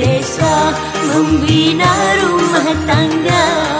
desa membina rumah tangga.